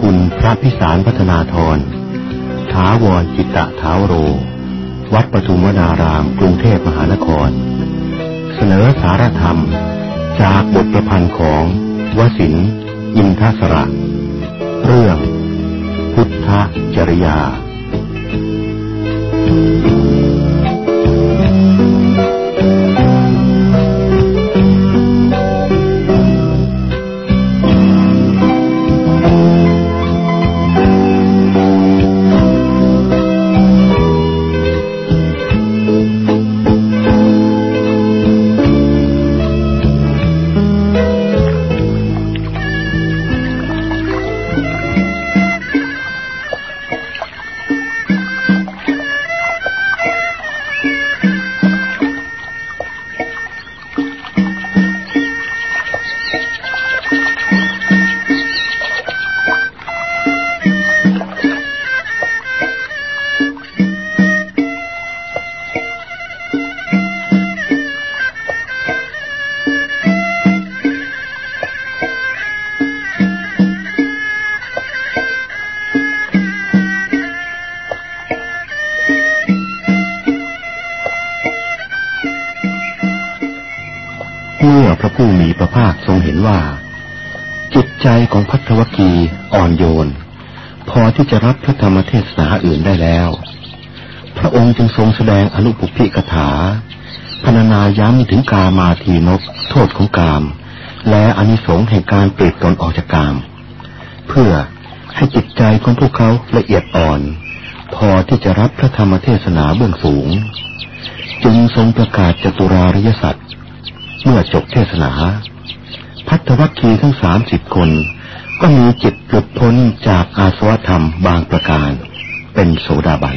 คุณพระพิสารพัฒนาธรถาวรจิตตะถาวโร วัดปทุมวนารามกรุงเทพมหานคร เสนอสารธรรม จากบทประพันธ์ของวสินอินทสระ เรื่อง พุทธจริยา ที่จะรับพระธรรมเทศนาอื่นได้แล้ว พระองค์จึงทรงแสดงอนุปุพิกถาพรรณนาย้ำถึงกามาทีนกโทษของกาม และอนิสงส์แห่งการเปลีดตนออกจากกาม เพื่อให้จิตใจของพวกเขาละเอียดอ่อน พอที่จะรับพระธรรมเทศนาเบื้องสูง จึงทรงประกาศจตุราริยสัต เมื่อจบเทศนา พัทธวัคคีทั้งสามสิบคน ก็มีจิตหลุดพ้นจากอาสวะธรรมบางประการ เป็นโสดาบัน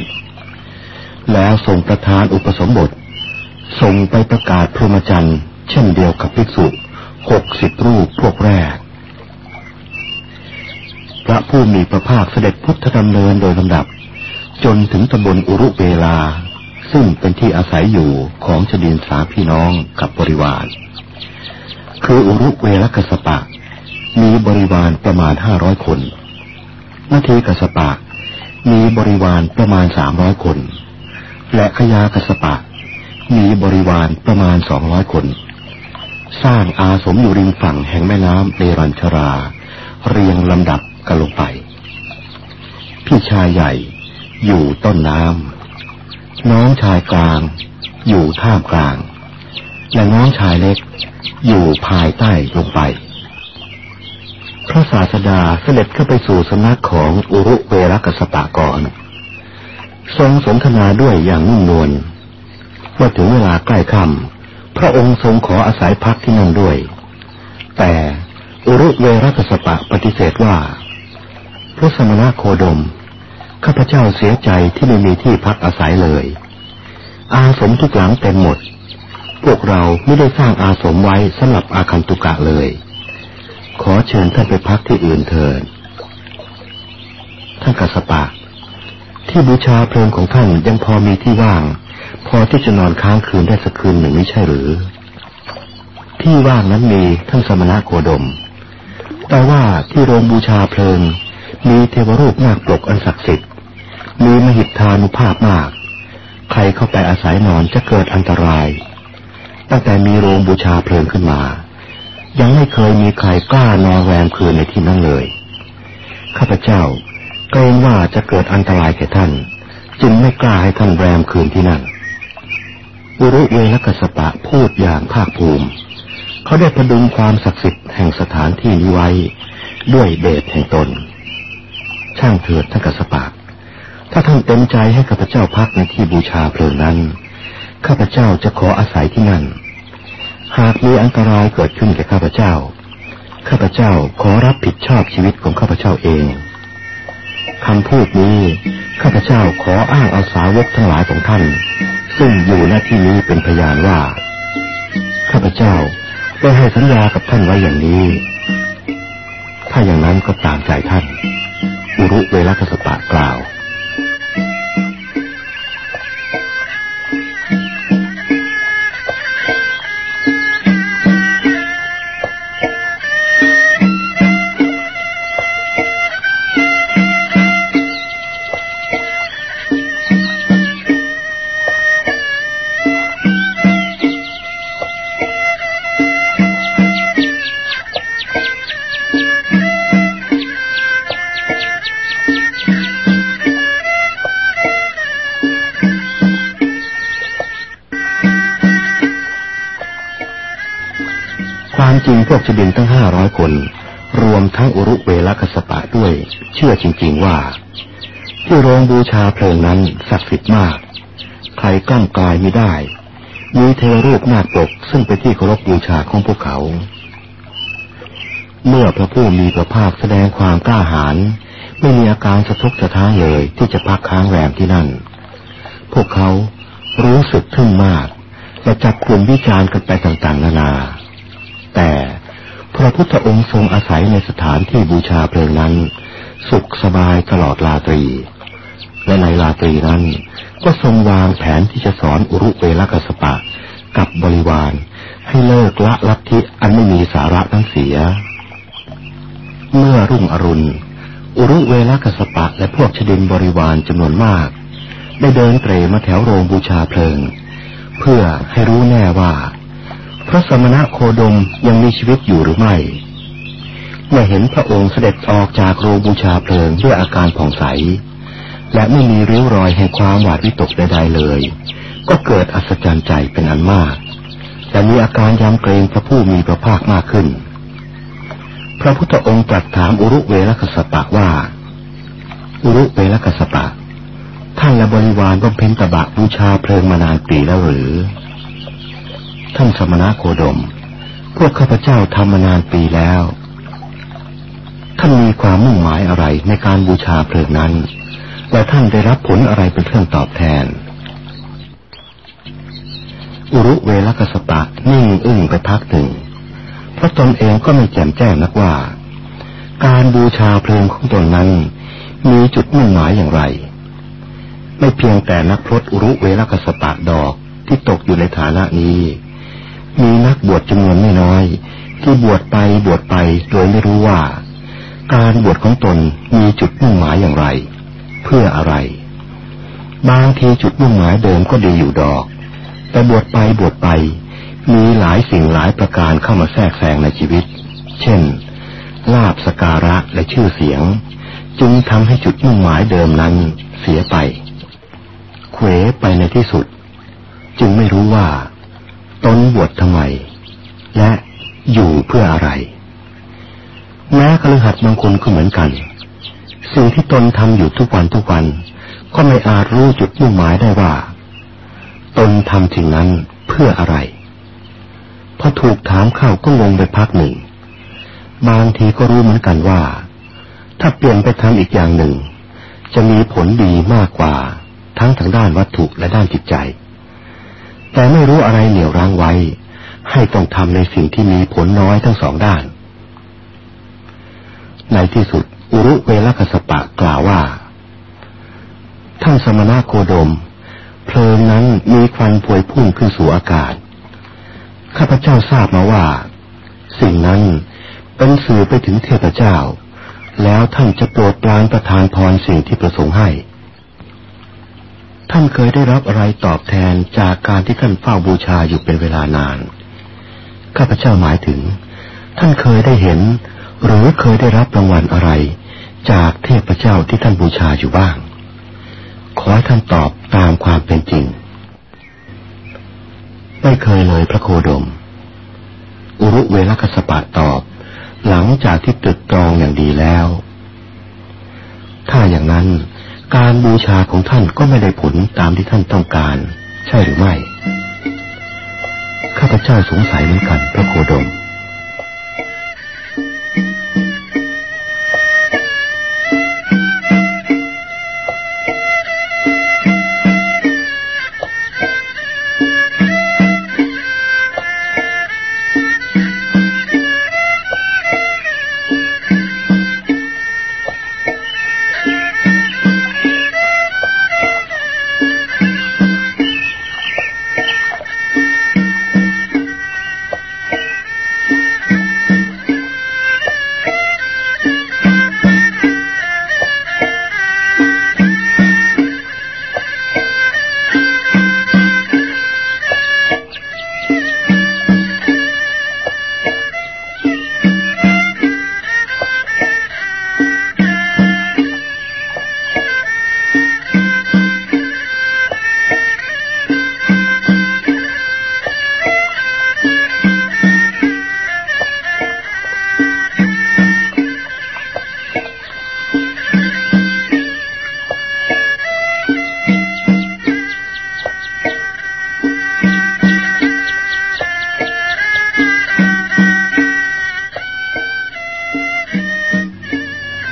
แล้วส่งประธานอุปสมบทส่งไปประกาศพรหมจรรย์เช่นเดียวกับภิกษุหกสิบรูปพวกแรก พระผู้มีพระภาคเสด็จพุทธดำเนินโดยลำดับ จนถึงตำบลอุรุเวลา ซึ่งเป็นที่อาศัยอยู่ของชดินสาพี่น้องกับบริวาร คืออุรุเวลกัสปะ มีบริวารประมาณห้าร้อยคนนาทีกัสปะ มีบริวารประมาณสามร้อยคน และขยากัสปะ มีบริวารประมาณสองร้อยคน สร้างอาสมอยู่ริมฝั่งแห่งแม่น้ำเนรัญชรา เรียงลำดับกันลงไป พี่ชายใหญ่อยู่ต้นน้ำ น้องชายกลาง อยู่ท่ามกลาง และน้องชายเล็ก อยู่ภายใต้ลงไป พระศาสดาเสด็จเข้าไปสู่สำนักของอุรุเวรกสปะก่อนทรงสนทนาด้วยอย่างนุ่มนวลเมื่อถึงเวลาใกล้ค่ำพระองค์ทรงขออาศัยพักที่นั่นด้วย แต่อุรุเวรกสปะปฏิเสธว่า พระสมณะโคดม ข้าพเจ้าเสียใจที่ไม่มีที่พักอาศัยเลย อาสมทุกหลังเต็มหมด พวกเราไม่ได้สร้างอาสมไว้สำหรับอาคันตุกะเลย ขอเชิญท่านไปพักที่อื่นเถิดท่านกัสปะ ที่บูชาเพลิงของท่านยังพอมีที่ว่าง พอที่จะนอนค้างคืนได้สักคืนหนึ่งไม่ใช่หรือ ที่ว่างนั้นมีท่านสมณะโคดม แต่ว่าที่โรงบูชาเพลิงมีเทวรูปนาคปลกอันศักดิ์สิทธิ์ มีมหิทธานุภาพมาก ใครเข้าไปอาศัยนอนจะเกิดอันตราย ตั้งแต่มีโรงบูชาเพลิงขึ้นมา ยังไม่เคยมีใครกล้านอนแรมคืนในที่นั้นเลย ข้าพเจ้าเกรงว่าจะเกิดอันตรายแก่ท่าน จึงไม่กล้าให้ท่านแรมคืนที่นั่นอุรุเวลกัสปะพูดอย่างภาคภูมิ เขาได้ประดุงความศักดิ์สิทธิ์แห่งสถานที่นี้ไว้ ด้วยเดชแห่งตน ช่างเถิดท่านกัสปะ ถ้าท่านเต็มใจให้ข้าพเจ้าพักในที่บูชาเพลิงนั้น ข้าพเจ้าจะขออาศัยที่นั่น หากมีอันตรายเกิดขึ้นแก่ข้าพเจ้า ข้าพเจ้าขอรับผิดชอบชีวิตของข้าพเจ้าเองคำพูดนี้ข้าพเจ้าขออ้างอาสาวกทั้งหลายของท่าน ซึ่งอยู่ณที่นี้เป็นพยานว่า ข้าพเจ้าได้ให้สัญญากับท่านไว้อย่างนี้ ถ้าอย่างนั้นก็ตามใจท่าน อุรุเวลคสปะกล่าว จริง ๆว่า ที่โรงบูชาเพลิงนั้นศักดิ์สิทธิ์มาก ใครกล้ำกายไม่ได้ มีเทวรูปนาคปกซึ่งเป็นที่เคารพบูชาของพวกเขา เมื่อพระผู้มีพระภาคแสดงความกล้าหาญไม่มีอาการสะทกสะท้านเลยที่จะพักค้างแรมที่นั่น พวกเขารู้สึกทึ่งมากและจับกลุ่มวิจารณ์กันไปต่างๆ นานา แต่พระพุทธองค์ทรงอาศัยในสถานที่บูชาเพลิงนั้น สุขสบายตลอดลาตรี และในลาตรีนั้น ก็ทรงวางแผนที่จะสอนอุรุเวลกัสปะกับบริวารให้เลิกละลัทธิอันไม่มีสาระทั้งเสีย เมื่อรุ่งอรุณ อุรุเวลกัสปะและพวกชดินบริวารจำนวนมาก ได้เดินเตรมาแถวโรงบูชาเพลิง เพื่อให้รู้แน่ว่า พระสมณะโคดมยังมีชีวิตอยู่หรือไม่ เมื่อเห็นพระองค์เสด็จออกจากโรงบูชาเพลิงด้วยอาการผ่องใส และไม่มีริ้วรอยแห่งความหวาดวิตกใดๆเลย ก็เกิดอัศจรรย์ใจเป็นอันมากแต่มีอาการยำเกรงพระผู้มีพระภาคมากขึ้น พระพุทธองค์ตรัสถามอุรุเวลกัสปะว่า อุรุเวลกัสปะ ท่านและบริวารบำเพ็ญตบะบูชาเพลิงมานานปีแล้วหรือ ท่านสมณะโคดม พวกข้าพเจ้าทำมานานปีแล้ว ท่านมีความมุ่งหมายอะไรในการบูชาเพลิงนั้น และท่านได้รับผลอะไรเป็นเครื่องตอบแทน อุรุเวลกสปะนิ่งอึ้งไปพักหนึ่ง เพราะตนเองก็ไม่แจ่มแจ้งนักว่า การบูชาเพลิงของตนนั้น มีจุดมุ่งหมายอย่างไร ไม่เพียงแต่นักพรตอุรุเวลกสปะดอกที่ตกอยู่ในฐานะนี้ มีนักบวชจำนวนไม่น้อย ที่บวชไปบวชไปโดยไม่รู้ว่า การบวชของตนมีจุดมุ่งหมายอย่างไร เพื่ออะไร บางทีจุดมุ่งหมายเดิมก็ดีอยู่ดอก แต่บวชไปบวชไป มีหลายสิ่งหลายประการเข้ามาแทรกแซงในชีวิต เช่น ลาบสการะและชื่อเสียง จึงทำให้จุดมุ่งหมายเดิมนั้นเสียไปเขวไปในที่สุด จึงไม่รู้ว่า ตนบวชทำไม และอยู่เพื่ออะไร แม้คฤหัสถ์บางคนก็เหมือนกัน สิ่งที่ตนทำอยู่ทุกวันทุกวัน ก็ไม่อาจรู้จุดมุ่งหมายได้ว่า ตนทำสิ่งนั้นเพื่ออะไรพอถูกถามเข้าก็งงไปพักหนึ่ง บางทีก็รู้เหมือนกันว่า ถ้าเปลี่ยนไปทำอีกอย่างหนึ่ง จะมีผลดีมากกว่า ทั้งทางด้านวัตถุและด้านจิตใจ แต่ไม่รู้อะไรเหนี่ยวรั้งไว้ ให้ต้องทำในสิ่งที่มีผลน้อยทั้งสองด้าน ในที่สุด อุรุเวลกัสปะกล่าวว่า ท่านสมณะโคดม เพลิงนั้นมีควันพวยพุ่งขึ้นสู่อากาศ ข้าพเจ้าทราบมาว่า สิ่งนั้นเป็นสื่อไปถึงเทพเจ้า แล้วท่านจะโปรดปรานประทานพรสิ่งที่ประสงค์ให้ ท่านเคยได้รับอะไรตอบแทนจากการที่ท่านเฝ้าบูชาอยู่เป็นเวลานาน ข้าพเจ้าหมายถึง ท่านเคยได้เห็น หรือเคยได้รับรางวัลอะไร จากเทพเจ้าที่ท่านบูชาอยู่บ้าง ขอให้ท่านตอบตามความเป็นจริง ไม่เคยเลยพระโคดม อุรุเวลกสปะตอบ หลังจากที่ตึกตรองอย่างดีแล้ว ถ้าอย่างนั้นการบูชาของท่านก็ไม่ได้ผลตามที่ท่านต้องการ ใช่หรือไม่ ข้าพเจ้าสงสัยเหมือนกันพระโคดม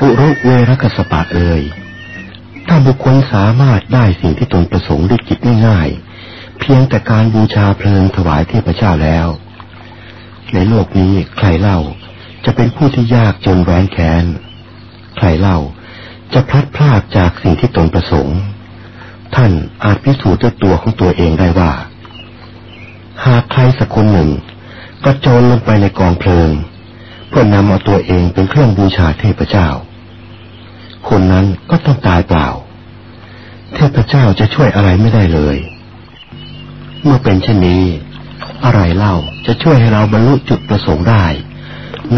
เวรกสปะเอ่ยถ้าบุคคลสามารถได้สิ่งที่ตนประสงค์ด้วยจิตง่ายๆเพียงแต่การบูชาเพลิงถวายเทพเจ้าแล้ว ในโลกนี้ใครเล่าจะเป็นผู้ที่ยากจนแหวนแค้นใครเล่าจะพลัดพรากจากสิ่งที่ตนประสงค์ ท่านอาจพิสูจน์ด้วยตัวของตัวเองได้ว่า หากใครสักคนหนึ่งกระโจนลงไปในกองเพลิงเพื่อนำเอาตัวเองเป็นเครื่องบูชาเทพเจ้า คนนั้นก็ต้องตายเปล่า เทพเจ้าจะช่วยอะไรไม่ได้เลย เมื่อเป็นเช่นนี้ อะไรเล่าจะช่วยให้เราบรรลุจุดประสงค์ได้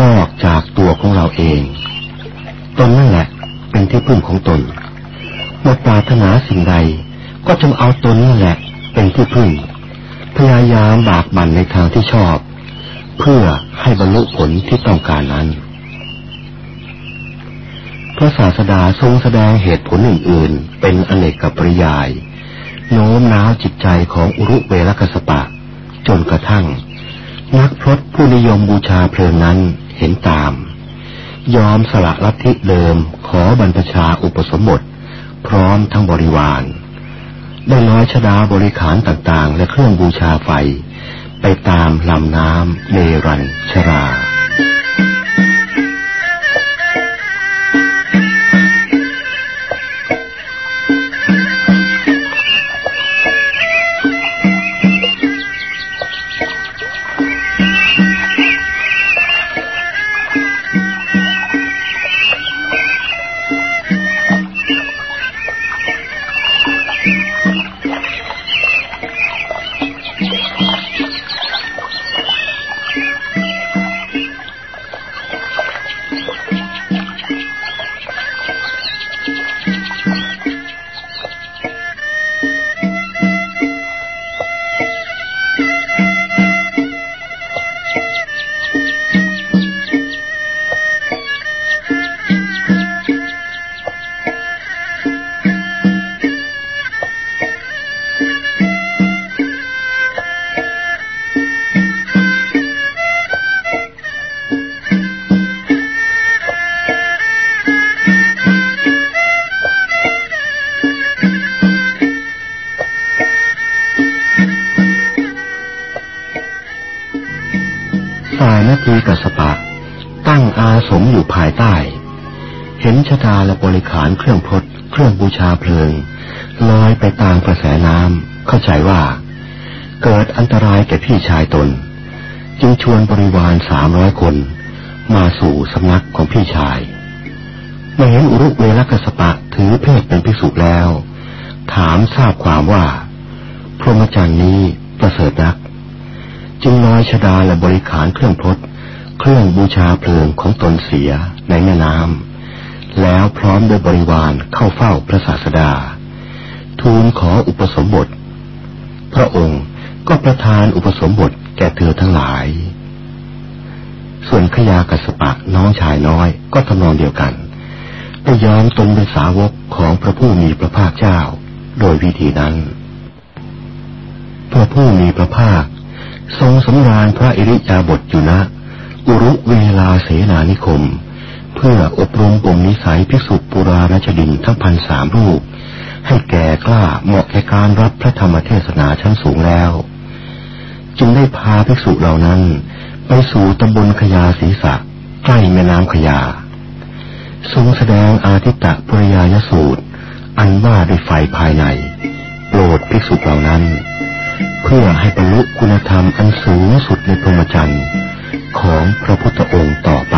นอกจากตัวของเราเองตนนั่นแหละเป็นที่พึ่งของตนเมื่อปรารถนาสิ่งใด ก็จงเอาตนนั่นแหละ เป็นที่พึ่ง พยายามบากบั่นในทางที่ชอบ เพื่อให้บรรลุผลที่ต้องการนั้น ระศาสดาทรงแสดงเหตุผลอื่น ๆ เป็นอเนกกับปริยาย โน้มน้าวจิตใจของอุรุเวลกสปะ จนกระทั่ง นักพรตผู้นิยมบูชาเพลิงนั้นเห็นตาม ยอมสละลัทธิเดิมขอบรรพชาอุปสมบท พร้อมทั้งบริวารได้น้อยชดาบริขารต่างๆ และเครื่องบูชาไฟ ไปตามลำน้ำเนรันชรา ชาเพลิงลอยไปตามกระแสน้ำเข้าใจว่า เกิดอันตรายแก่พี่ชายตน จึงชวนบริวารสามร้อยคน มาสู่สำนักของพี่ชายเมื่อเห็นอุรุเวลกสปะถือเพศเป็นภิกษุแล้ว ถามทราบความว่า พรหมจรรย์นี้ประเสริฐนัก จึงลอยชดาและบริขารเครื่องพดเครื่องบูชาเพลิงของตนเสียในแม่น้ำ แล้วพร้อมด้วยบริวารเข้าเฝ้าพระศาสดา ทูลขออุปสมบท พระองค์ก็ประทานอุปสมบทแก่เธอทั้งหลาย ส่วนขยากัสปะน้องชายน้อยก็ทำนองเดียวกันได้ยอมตนเป็นสาวกของพระผู้มีพระภาคเจ้า โดยวิธีนั้น พระผู้มีพระภาค ทรงสำราญพระอิริยาบถอยู่นะอุรุเวลาเสนานิคม พื่ออบรมบ่มนิสัยภิกษุปุราราชดินทั้งพันสามรูป ให้แก่กล้าเหมาะแก่การรับพระธรรมเทศนาชั้นสูงแล้ว จึงได้พาภิกษุเหล่านั้น ไปสู่ตำบลขยาศีสะใกล้แม่น้ำขยา ทรงแสดงอาทิตตะปริยายสูตร อันว่าด้วยไฟภายใน โปรดภิกษุเหล่านั้น เพื่อให้บรรลุคุณธรรมอันสูงสุดในพรหมจรรย์ของพระพุทธองค์ต่อไป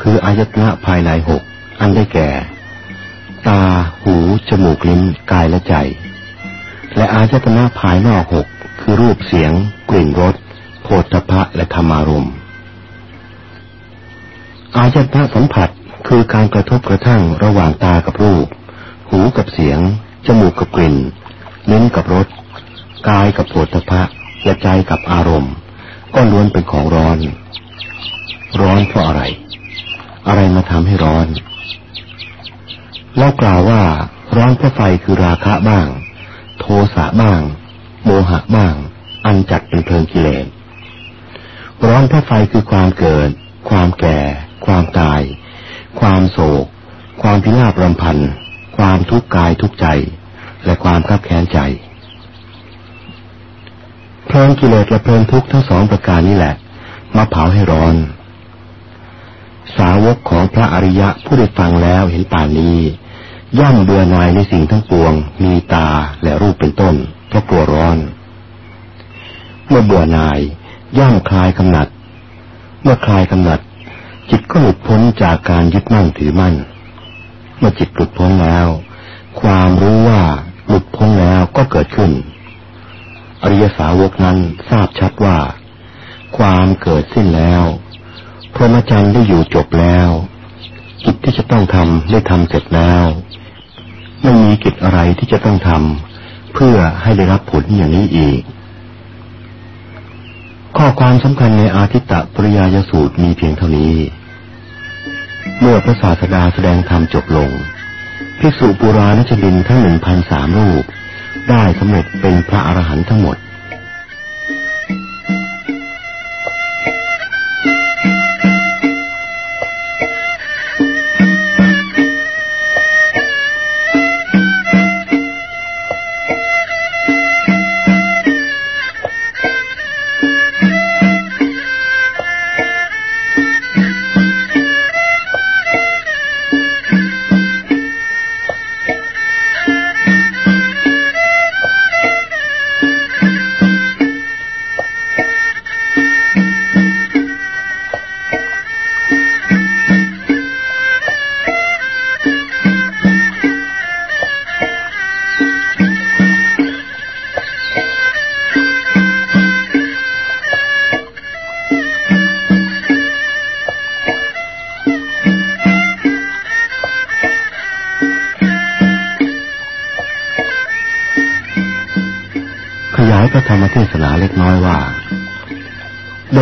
คืออายตนะภายในหกอันได้แก่ ตา หู จมูก ลิ้น กายและใจ และอายตนะภายนอกหกคือรูปเสียง กลิ่นรสโผฏฐะและธรรมารมณ์อายตนะสัมผัสคือการกระทบกระทั่งระหว่างตากับรูป หูกับเสียง จมูกกับกลิ่นลิ้นกับรสกายกับโผฏฐะและใจกับอารมณ์ ก็ล้วนเป็นของร้อน ร้อนเพราะอะไร อะไรมาทำให้ร้อนเรากล่าวว่าร้อนเพราะไฟคือราคะบ้าง โทสะบ้าง โมหะบ้าง อันจัดเป็นเพลิงกิเลสร้อนเพราะไฟคือความเกิด ความแก่ ความตาย ความโศก ความพินาศรำพัน ความทุกข์กายทุกใจ และความขับแค้นใจ เพลิงกิเลสและเพลิงทุกข์ทั้งสองประการนี้แหละมาเผาให้ร้อน สาวกของพระอริยะผู้ได้ฟังแล้วเห็นป่านนี้ ย่อมเบื่อหน่ายในสิ่งทั้งปวง มีตาและรูปเป็นต้นเพราะกลัวร้อน เมื่อเบื่อหน่ายย่อมคลายกำหนัด เมื่อคลายกำหนัด จิตก็หลุดพ้นจากการยึดมั่นถือมั่น เมื่อจิตหลุดพ้นแล้ว ความรู้ว่าหลุดพ้นแล้วก็เกิดขึ้น อริยสาวกนั้นทราบชัดว่า ความเกิดสิ้นแล้ว พรหมจรรย์ได้อยู่จบแล้วกิจที่จะต้องทำได้ทำเสร็จแล้ว ไม่มีกิจอะไรที่จะต้องทำเพื่อให้ได้รับผลอย่างนี้อีก ข้อความสำคัญในอาทิตตปริยายสูตรมีเพียงเท่านี้ เมื่อพระศาสดาแสดงธรรมจบลง ภิกษุปุราณชดินทั้งหนึ่งพันสามรูป ได้สำเร็จเป็นพระอรหันต์ทั้งหมด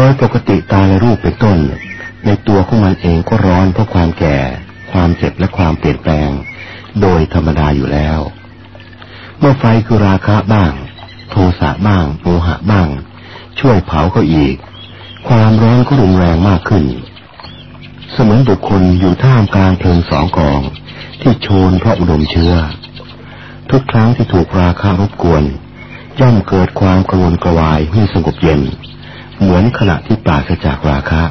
ยปกติตาและรูปเป็นต้น ในตัวของมันเองก็ร้อนเพราะความแก่ ความเจ็บและความเปลี่ยนแปลง โดยธรรมดาอยู่แล้ว เมื่อไฟคือราคะบ้าง โทสะบ้างโมหะบ้าง ช่วยเผาเขาอีก ความร้อนก็รุนแรงมากขึ้น เสมือนบุคคลอยู่ท่ามกลางเพลิงสองกอง ที่โชนเพราะอุดมเชื้อ ทุกครั้งที่ถูกราคะรบกวนย่อมเกิดความกระวนกระวายไม่สงบเย็น เหมือนขณะที่ปราศจากราคะ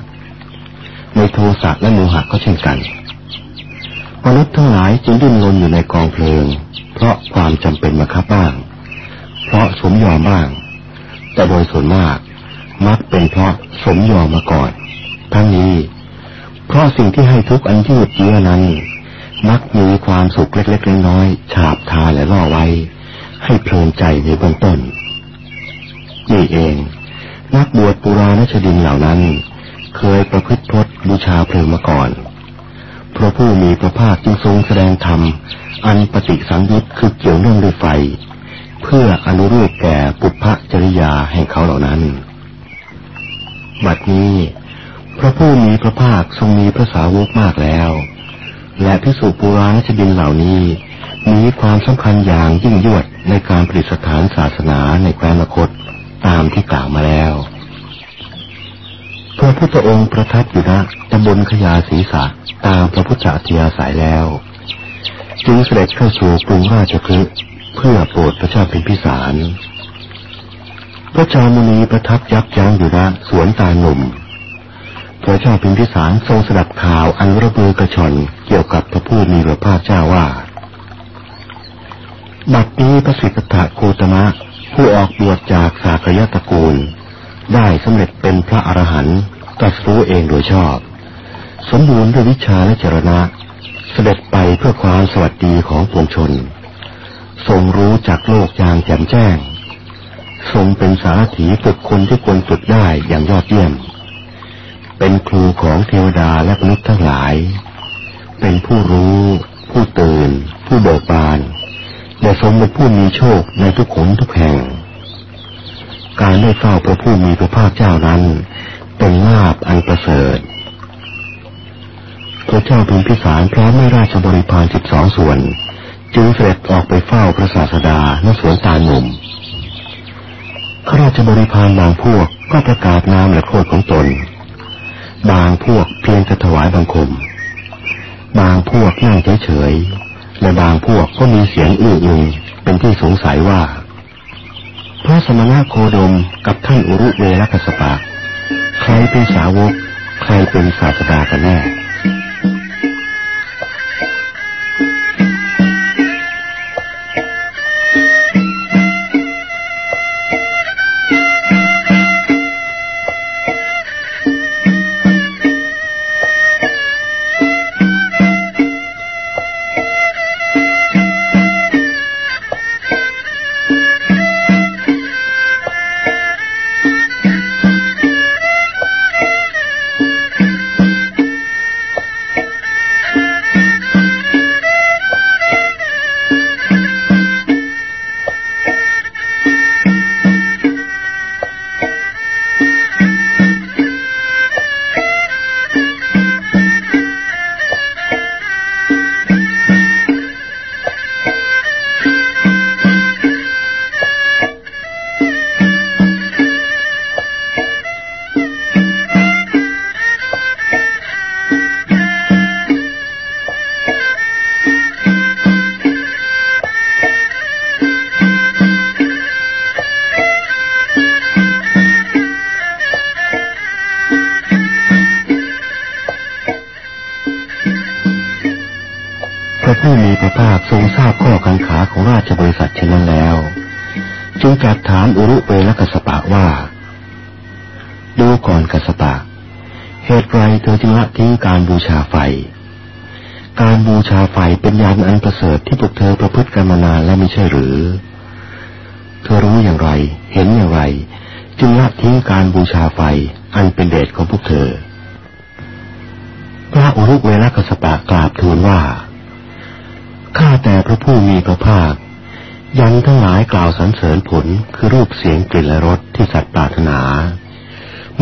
ในโทสะและโมหะก็เช่นกัน มนุษย์ทั้งหลายจึงดิ้นรนอยู่ในกองเพลิง เพราะความจำเป็นมาคับบ้าง เพราะสมยอมบ้าง แต่โดยส่วนมากมักเป็นเพราะสมยอมมาก่อน ทั้งนี้ เพราะสิ่งที่ให้ทุกอันยืดเยื้อนั้น มักมีความสุขเล็กๆน้อยๆฉาบทาและล่อไว้ ให้เพลินใจในเบื้องต้น นี่เอง นักบวชปุราณชดินเหล่านั้น เคยประพฤติพจน์บูชาเพลิงมาก่อนพระผู้มีพระภาคจึงทรงแสดงธรรม อันปฏิสังยุตคือเกี่ยวเนื่องด้วยไฟ เพื่ออนุรูปแก่ปุพพจริยาแห่งเขาเหล่านั้น บัดนี้ พระผู้มีพระภาคทรงมีภาษสาวกมากแล้ว และพิสุปุราณชดินเหล่านี้ มีความสำคัญอย่างยิ่งยวดในการผลิตสถานศาสนาในแคว้นมคต ตามที่กล่าวมาแล้ว พระพุทธองค์ประทับอยู่ณตำบลขยาศรีษะตามพระพุทธอัธยาสายแล้ว จึงเสด็จเข้าสู่กรุงราชคฤห์เพื่อโปรดพระเจ้าเป็นพิสารพระจามุนีประทับยับยั้งอยู่ณสวนตาหนุ่มพระเจ้าพิมพิสารทรงสดับข่าวอันระเบือกระชอนเกี่ยวกับพระผู้มีพระภาคเจ้าว่าบัดนี้พระสิทธะโคตมะ ผู้ออกบวชจากสากยตระกูล ได้สำเร็จเป็นพระอรหันต์ตรัสรู้เองโดยชอบ สมบูรณ์ด้วยวิชาและจรณะ เสด็จไปเพื่อความสวัสดีของปวงชน ทรงรู้จากโลกอย่างแจ่มแจ้ง ทรงเป็นสารถีฝึกคนที่ควรฝึกได้อย่างยอดเยี่ยม เป็นครูของเทวดาและมนุษย์ทั้งหลาย เป็นผู้รู้ ผู้ตื่น ผู้เบิกบาน และทรงเป็นผู้มีโชคในทุกขนทุกแห่ง การได้เฝ้าพระผู้มีพระภาคเจ้านั้น เป็นลาบอันประเสริฐ พระเจ้าพิมพิสารพร้อมด้วยราชบริพารสิบสองส่วน จึงเสด็จออกไปเฝ้าพระศาสดาณสวนตาหนุ่มข้าราชบริพารบางพวกก็ประกาศนามและโคดของตน บางพวกเพียงจะถวายบังคม บางพวกนั่งเฉย และบางพวกก็มีเสียงอื้ออึงเป็นที่สงสัยว่า พระสมณะโคดมกับท่านอุรุเวรกัสปะ ใครเป็นสาวก ใครเป็นศาสดากันแน่ ไม่ใช่หรือ เธอรู้อย่างไร เห็นอย่างไร จึงละทิ้งการบูชาไฟอันเป็นเดชของพวกเธอ พระอุรุเวลกสปะกราบทูลว่า ข้าแต่พระผู้มีพระภาค ยังทั้งหลายกล่าวสรรเสริญผลคือรูปเสียงกลิ่นและรสที่สัตว์ปรารถนา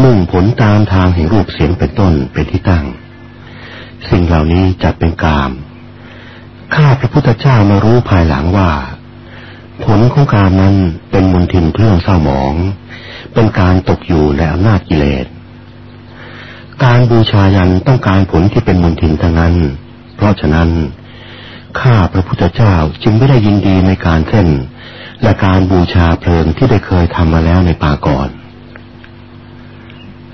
มุ่งผลตามทางแห่งรูปเสียงเป็นต้นเป็นที่ตั้ง สิ่งเหล่านี้จัดเป็นกามข้าพระพุทธเจ้ามารู้ภายหลังว่า ผลของกามนั้นเป็นมลทินเครื่องเศร้าหมอง เป็นการตกอยู่ในอำนาจกิเลส การบูชายันต้องการผลที่เป็นมลทินทั้งนั้น เพราะฉะนั้น ข้าพระพุทธเจ้าจึงไม่ได้ยินดีในการเส้นและการบูชาเพลิงที่ได้เคยทำมาแล้วในป่าก่อน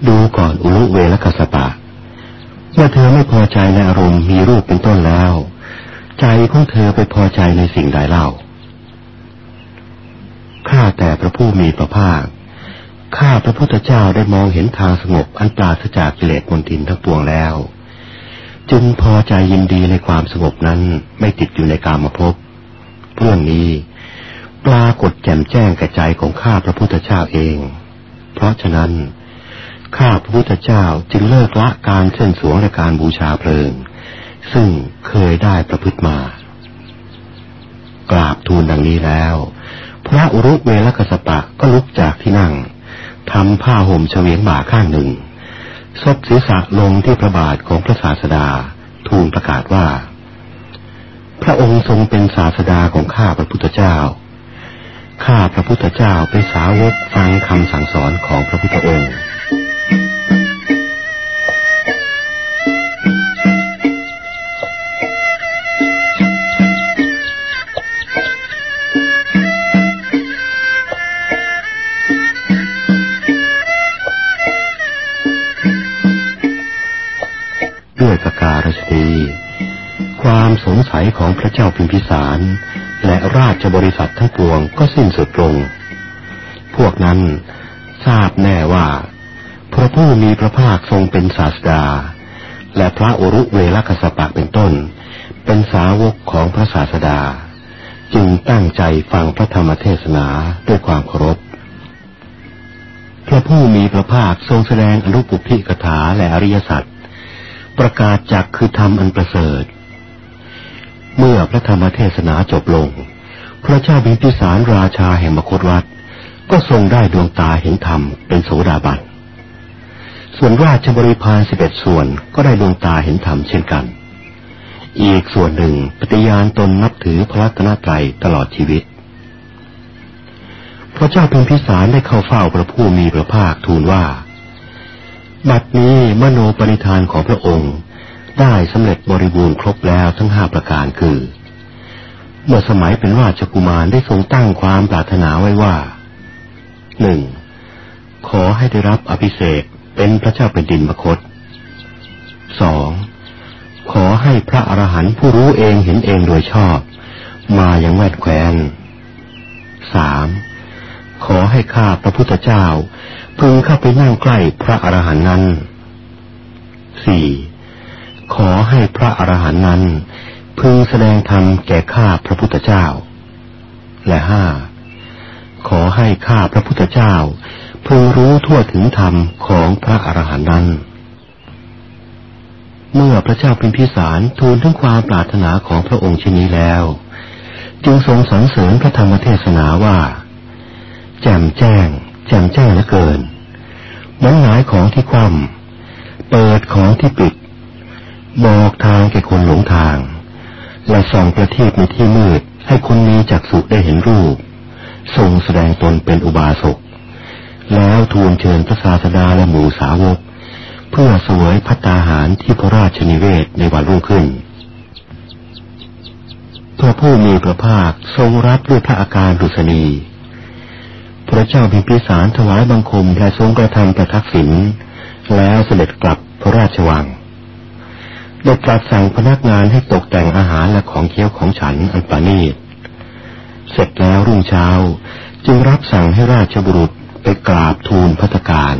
ดูก่อนอุลุเวลกัสปะ เมื่อเธอไม่พอใจในอารมณ์มีรูปเป็นต้นแล้ว ใจของเธอไปพอใจในสิ่งใดเล่า ข้าแต่พระผู้มีพระภาค ข้าพระพุทธเจ้าได้มองเห็นทางสงบอันปราศจากกิเลสมนทินทั้งปวงแล้ว จึงพอใจยินดีในความสงบนั้นไม่ติดอยู่ในกามภพเรื่องนี้ปรากฏแจ่มแจ้งกระใจของข้าพระพุทธเจ้าเอง เพราะฉะนั้น ข้าพระพุทธเจ้าจึงเลิกละการเส้นสวงและการบูชาเพลิง ซึ่งเคยได้ประพฤติมา กราบทูลดังนี้แล้ว พระอุรุเวลกสปะก็ลุกจากที่นั่งทำผ้าห่มเฉวียงบ่าข้างหนึ่งซบศีรษะลงที่พระบาทของพระศาสดา ทูลประกาศว่า พระองค์ทรงเป็นศาสดาของข้าพระพุทธเจ้า ข้าพระพุทธเจ้าเป็นสาวกฟังคำสั่งสอนของพระพุทธองค์ พระเจ้าพิมพิสาร และราชบริษัททั้งปวงก็สิ้นสุดลง พวกนั้นทราบแน่ว่า พระผู้มีพระภาคทรงเป็นศาสดา และพระโอรุเวลกสปะเป็นต้น เป็นสาวกของพระศาสดา จึงตั้งใจฟังพระธรรมเทศนาด้วยความเคารพพระผู้มีพระภาคทรงแสดงอนุปุพิกถาและอริยสัจประกาศจักคือธรรมอันประเสริฐ เมื่อพระธรรมเทศนาจบลง พระเจ้าบิมพิสารราชาแห่งมคตวัดก็ทรงได้ดวงตาเห็นธรรมเป็นโสดาบัน ส่วนราชบริพารสิบเอ็ดส่วนก็ได้ดวงตาเห็นธรรมเช่นกัน อีกส่วนหนึ่งปฏิญาณตนนับถือพระรัตนตรัยตลอดชีวิต พระเจ้าพิมพิสารได้เข้าเฝ้าพระผู้มีพระภาคทูลว่า บัดนี้มโนปณิธานของพระองค์ ได้สำเร็จบริบูรณ์ครบแล้วทั้งห้าประการคือ เมื่อสมัยเป็นราชกุมารได้ทรงตั้งความปรารถนาไว้ว่าหนึ่งขอให้ได้รับอภิเษกเป็นพระเจ้าเป็นดินมคตสองขอให้พระอรหันต์ผู้รู้เองเห็นเองโดยชอบ มาอย่างแวดแควนสามขอให้ข้าพระพุทธเจ้า พึงเข้าไปนั่งใกล้พระอรหันต์นั้นสี่ ขอให้พระอรหันต์นั้นพึงแสดงธรรมแก่ข้าพระพุทธเจ้า และห้าขอให้ข้าพระพุทธเจ้าพึงรู้ทั่วถึงธรรมของพระอรหันต์นั้น เมื่อพระเจ้าพิมพิสารทูลถึงความปรารถนาของพระองค์เช่นนี้แล้ว จึงทรงสรรเสริญพระธรรมเทศนาว่า แจ่มแจ้ง แจ่มแจ้งเหลือเกินมือนหงายของที่คว่ำเปิดของที่ปิด บอกทางแก่คนหลงทาง และส่องประทีปในที่มืด ให้คนมีจักษุได้เห็นรูป ทรงแสดงตนเป็นอุบาสก แล้วทูลเชิญพระศาสดาและหมู่สาวก เพื่อสวยพัตาหารที่พระราชนิเวศในวันรุ่งขึ้นพระผู้มีพระภาคทรงรับด้วยพระอาการดุษณี พระเจ้าพิมพิสารถวายบังคมและทรงกระทำประทักษิณแล้วเสด็จกลับพระราชวัง ได้ตรัสสั่งพนักงานให้ตกแต่งอาหารและของเคี้ยวของฉันอันปานีตเสร็จแล้วรุ่งเช้า จึงรับสั่งให้ราชบุรุษไปกราบทูลพัฒการพ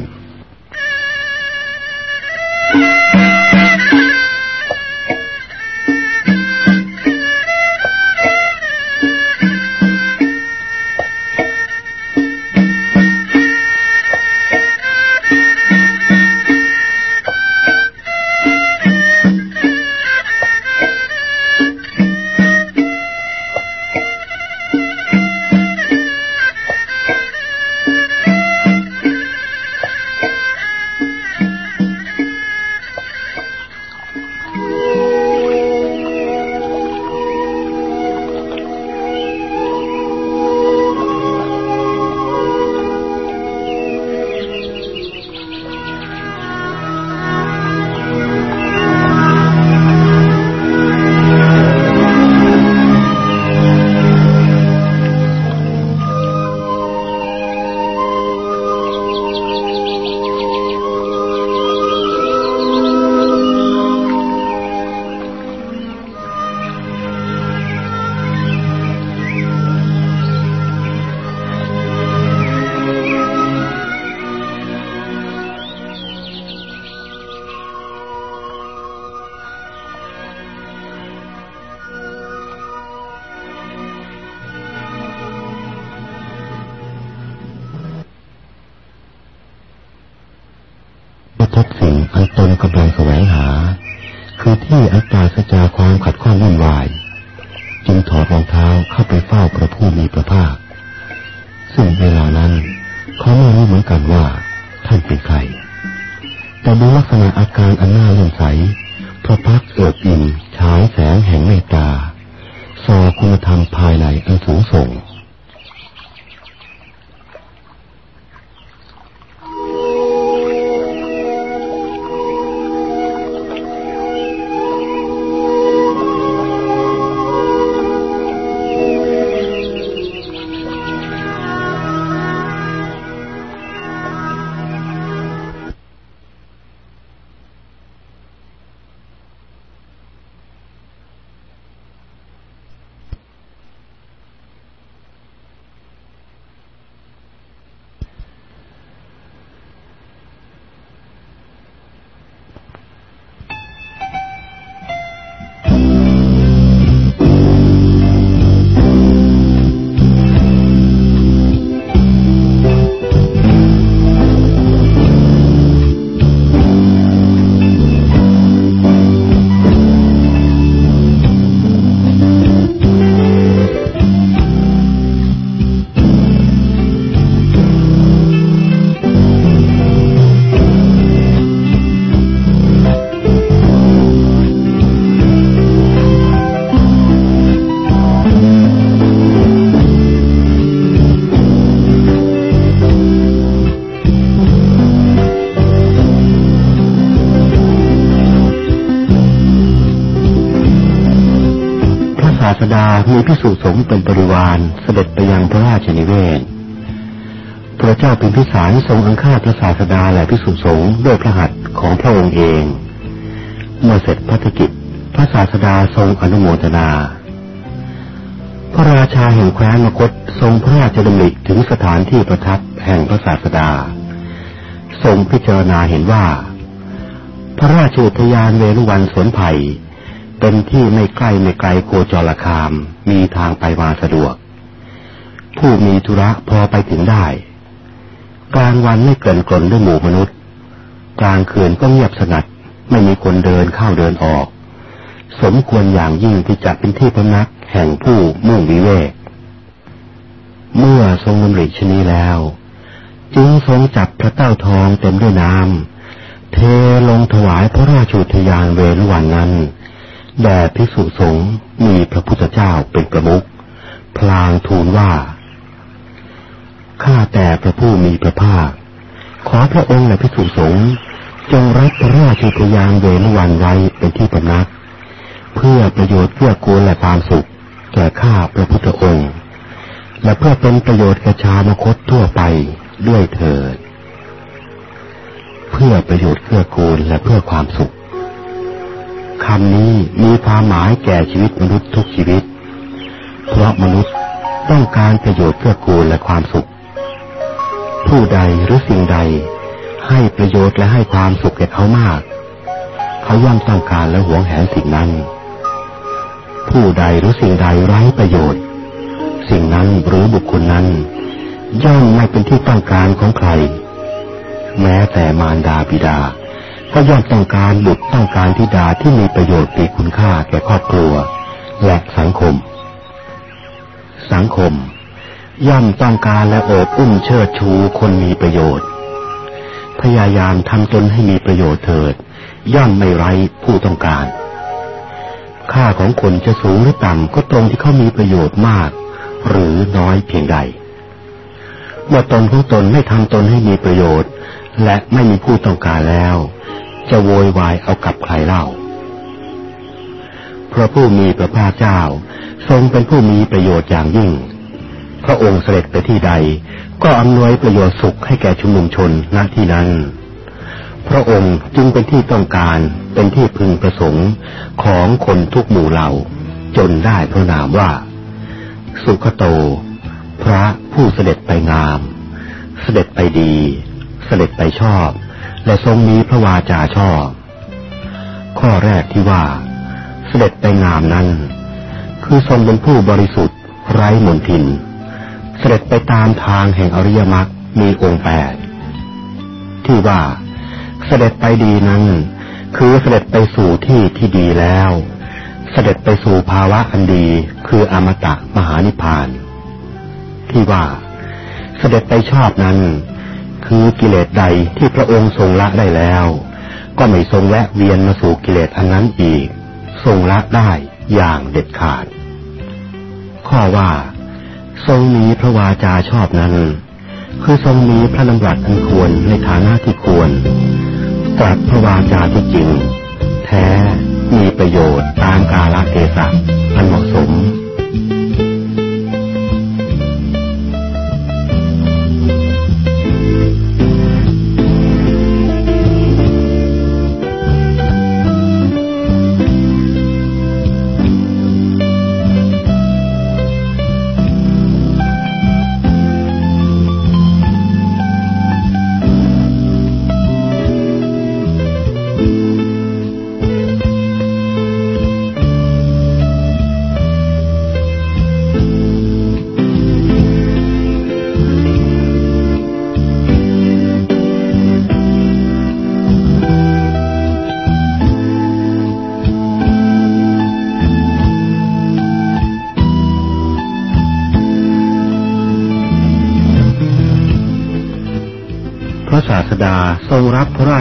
เจ้าเป็นพิสารทรงอังคาพระศาสดาและพิสุสงฆ์ด้วยพระหัตถ์ของพระองค์เอง เมื่อเสร็จพัฒกิจ พระศาสดาทรงอนุโมทนา พระราชาแห่งแคว้นมคตทรงพระราชดำริถึงสถานที่ประทับแห่งพระศาสดา ทรงพิจารณาเห็นว่า พระราชอุทยานเวรุวันสวนไผ่เป็นที่ไม่ใกล้ไม่ไกลโกจรคามมีทางไปมาสะดวก ผู้มีธุระพอไปถึงได้ กลางวันไม่เกินกลนด้วยหมู่มนุษย์ กลางคืนก็เงียบสงัด ไม่มีคนเดินเข้าเดินออก สมควรอย่างยิ่งที่จะเป็นที่พำนักแห่งผู้มุ่งวิเวกเมื่อทรงดำริชนี้แล้ว จึงทรงจับพระเต้าทองเต็มด้วยน้ำเทลงถวายพระราชุทยานเวรวันนั้นแด่ภิกษุสงฆ์มีพระพุทธเจ้าเป็นประมุขพลางทูลว่า ข้าแต่พระผู้มีพระภาค ขอพระองค์และภิกษุสงฆ์จงรับพระราชทยานเวนวันไว้เป็นที่ประนัก เพื่อประโยชน์เพื่อกูลและความสุข แก่ข้าพระพุทธองค์ และเพื่อเป็นประโยชน์แก่ชาวมคตทั่วไปด้วยเถิด เพื่อประโยชน์เพื่อกูลและเพื่อความสุขคำนี้มีความหมายแก่ชีวิตมนุษย์ทุกชีวิต เพราะมนุษย์ต้องการประโยชน์เพื่อกูลและความสุข ผู้ใดหรือสิ่งใด ให้ประโยชน์และให้ความสุขแก่เขามาก เขาย่อมต้องการและหวงแหนสิ่งนั้น ผู้ใดหรือสิ่งใดไร้ประโยชน์ สิ่งนั้นหรือบุคคลนั้น ย่อมไม่เป็นที่ต้องการของใคร แม้แต่มารดาบิดา ก็ย่อมต้องการบุตรต้องการธิดาที่มีประโยชน์ปีคุณค่าแก่ครอบครัว และสังคม สังคม ย่อมต้องการและโอบอุ้มเชิดชูคนมีประโยชน์ พยายามทำตนให้มีประโยชน์เถิด ย่อมไม่ไร้ผู้ต้องการ ค่าของคนจะสูงหรือต่ำก็ตรงที่เขามีประโยชน์มาก หรือน้อยเพียงใดเมื่อตนของตนไม่ทำตนให้มีประโยชน์ และไม่มีผู้ต้องการแล้ว จะโวยวายเอากับใครเล่าพระผู้มีพระภาคเจ้า ทรงเป็นผู้มีประโยชน์อย่างยิ่ง พระองค์เสด็จไปที่ใด ก็อำนวยประโยชน์สุขให้แก่ชุมนุมชนณที่นั้น พระองค์จึงเป็นที่ต้องการเป็นที่พึงประสงค์ของคนทุกหมู่เหล่า จนได้พระนามว่า สุขโต พระผู้เสด็จไปงาม เสด็จไปดี เสด็จไปชอบ และทรงมีพระวาจาชอบ ข้อแรกที่ว่า เสด็จไปงามนั้น คือทรงเป็นผู้บริสุทธิ์ไร้มนทิน เสด็จไปตามทางแห่งอริยมรรคมีองค์แปดที่ว่าเสด็จไปดีนั้น คือเสด็จไปสู่ที่ที่ดีแล้ว เสด็จไปสู่ภาวะอันดีคืออมตะมหานิพพาน ที่ว่าเสด็จไปชอบนั้น คือกิเลสใดที่พระองค์ทรงละได้แล้ว ก็ไม่ทรงแวะเวียนมาสู่กิเลสอันนั้นอีก ทรงละได้อย่างเด็ดขาด ข้อว่า ทรงมีพระวาจาชอบนั้น คือทรงมีพระดำรัสอันควรในฐานะที่ควรตรัสพระวาจาที่จริง แท้มีประโยชน์ตามกาลเทศะอันเหมาะสม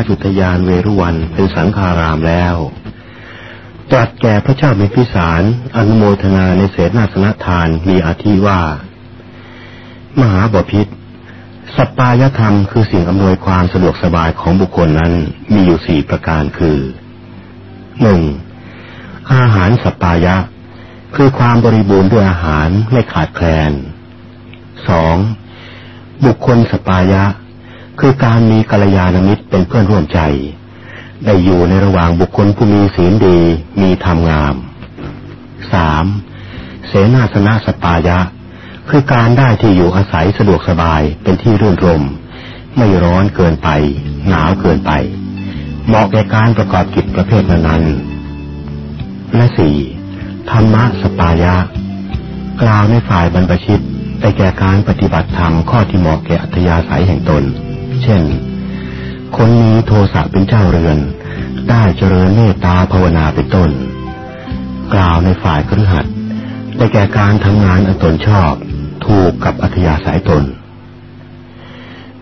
ราชุทยานเวรุวันเป็นสังฆารามแล้ว ตรัสแก่พระเจ้าเมพิสารอนุโมทนาในเสนาสนทานมีอาทิว่า มหาบพิษสปายธรรมคือสิ่งอำนวยความสะดวกสบายของบุคคลนั้นมีอยู่สี่ประการคือหนึ่งอาหารสปายะ คือความบริบูรณ์ด้วยอาหารไม่ขาดแคลนสองบุคคลสปายะ คือการมีกัลยาณมิตรเป็นเพื่อนร่วมใจ ได้อยู่ในระหว่างบุคคลผู้มีศีลดีมีธรรมงามสามเสนาสนะสปายะ คือการได้ที่อยู่อาศัยสะดวกสบายเป็นที่รื่นรม ไม่ร้อนเกินไป หนาวเกินไป เหมาะแก่การประกอบกิจประเภทนั้นๆและสี่ธรรมะสปายะ กล่าวในฝ่ายบรรพชิตได้แก่การปฏิบัติธรรมข้อที่เหมาะแก่อัธยาศัยแห่งตน เช่น คนนี้โทสะเป็นเจ้าเรือน ได้เจริญเมตตาภาวนาเป็นต้น กล่าวในฝ่ายครหัสได้แก่การทำงานอันตนชอบ ถูกกับอัธยาศัยตน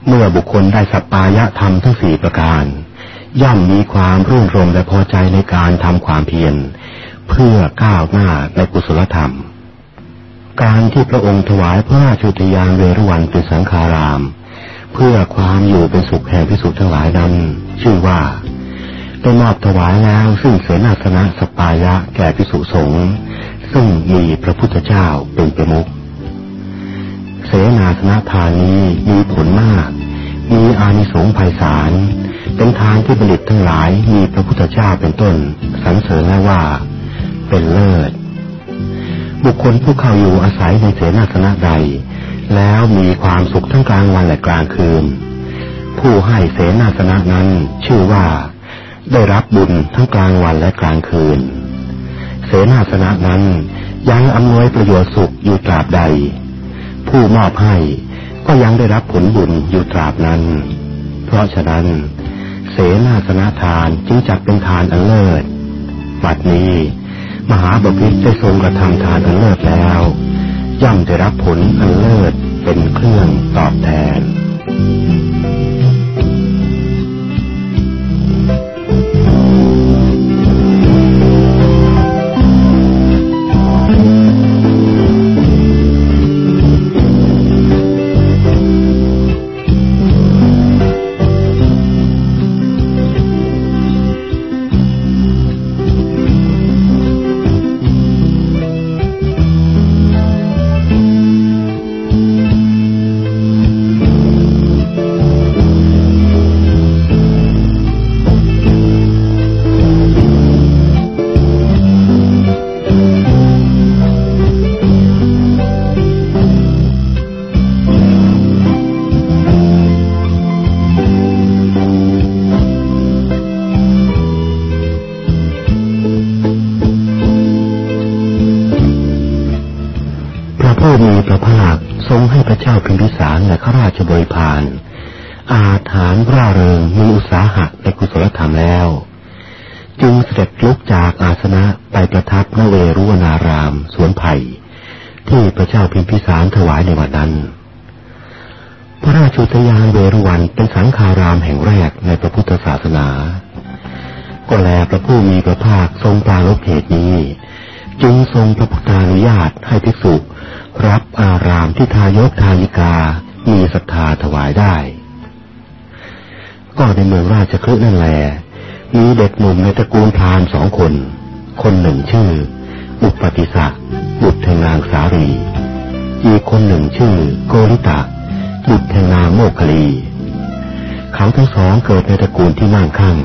เมื่อบุคคลได้สัปปายะธรรมทั้งสี่ประการ ย่อมมีความรื่นรมและพอใจในการทำความเพียรเพื่อก้าวหน้าในกุศลธรรม การที่พระองค์ถวายพระราชุทยานเวรวันเป็นสังฆาราม เพื่อความอยู่เป็นสุขแห่งพิสุทธิ์ทั้งหลายนั้น ชื่อว่าได้มอบถวายแล้วซึ่งเสนาสนะสปายะแก่พิสุสงฆ์ซึ่งมีพระพุทธเจ้าเป็นประมุขเสนาสนะทานนี้มีผลมาก มีอานิสงส์ไพศาล เป็นทานที่บัณฑิตทั้งหลายมีพระพุทธเจ้าเป็นต้นสรรเสริญแล้วว่า เป็นเลิศ บุคคลผู้เข้าอยู่อาศัยในเสนาสนะใด แล้วมีความสุขทั้งกลางวันและกลางคืน ผู้ให้เสนาสนะนั้นชื่อว่า ได้รับบุญทั้งกลางวันและกลางคืน เสนาสนะนั้นยังอำนวยประโยชน์สุขอยู่ตราบใด ผู้มอบให้ก็ยังได้รับผลบุญอยู่ตราบนั้น เพราะฉะนั้น เสนาสนะทานจึงจัดเป็นทานอันเลิศบัดนี้ มหาบพิตรได้ทรงกระทำทานอันเลิศแล้ว ย่อมได้รับผลอันเลิศเป็นเครื่องตอบแทน สองเกิดในตระกูลที่มั่งคั่ง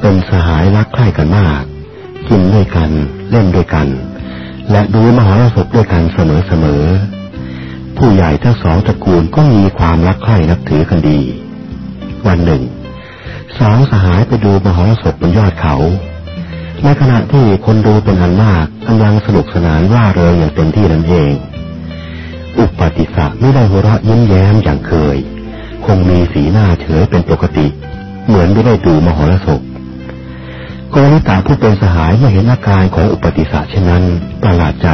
เป็นสหายรักใคร่กันมาก กินด้วยกัน เล่นด้วยกัน และดูมหรสพด้วยกันเสมอๆ ผู้ใหญ่ทั้งสองตระกูลก็มีความรักใคร่นับถือกันดี วันหนึ่ง สองสหายไปดูมหรสพบนยอดเขา ในขณะที่คนดูเป็นอันมากกำลังสนุกสนานว่าเริงอย่างเต็มที่นั่นเอง อุปติสะไม่ได้หัวเราะยิ้มแย้มอย่างเคย คงมีสีหน้าเฉยเป็นปกติ เหมือนไม่ได้ดูมหรสพกรณิตาผู้เป็นสหายเมื่อเห็นอาการของอุปติสสะเช่นนั้นประหลาดใจ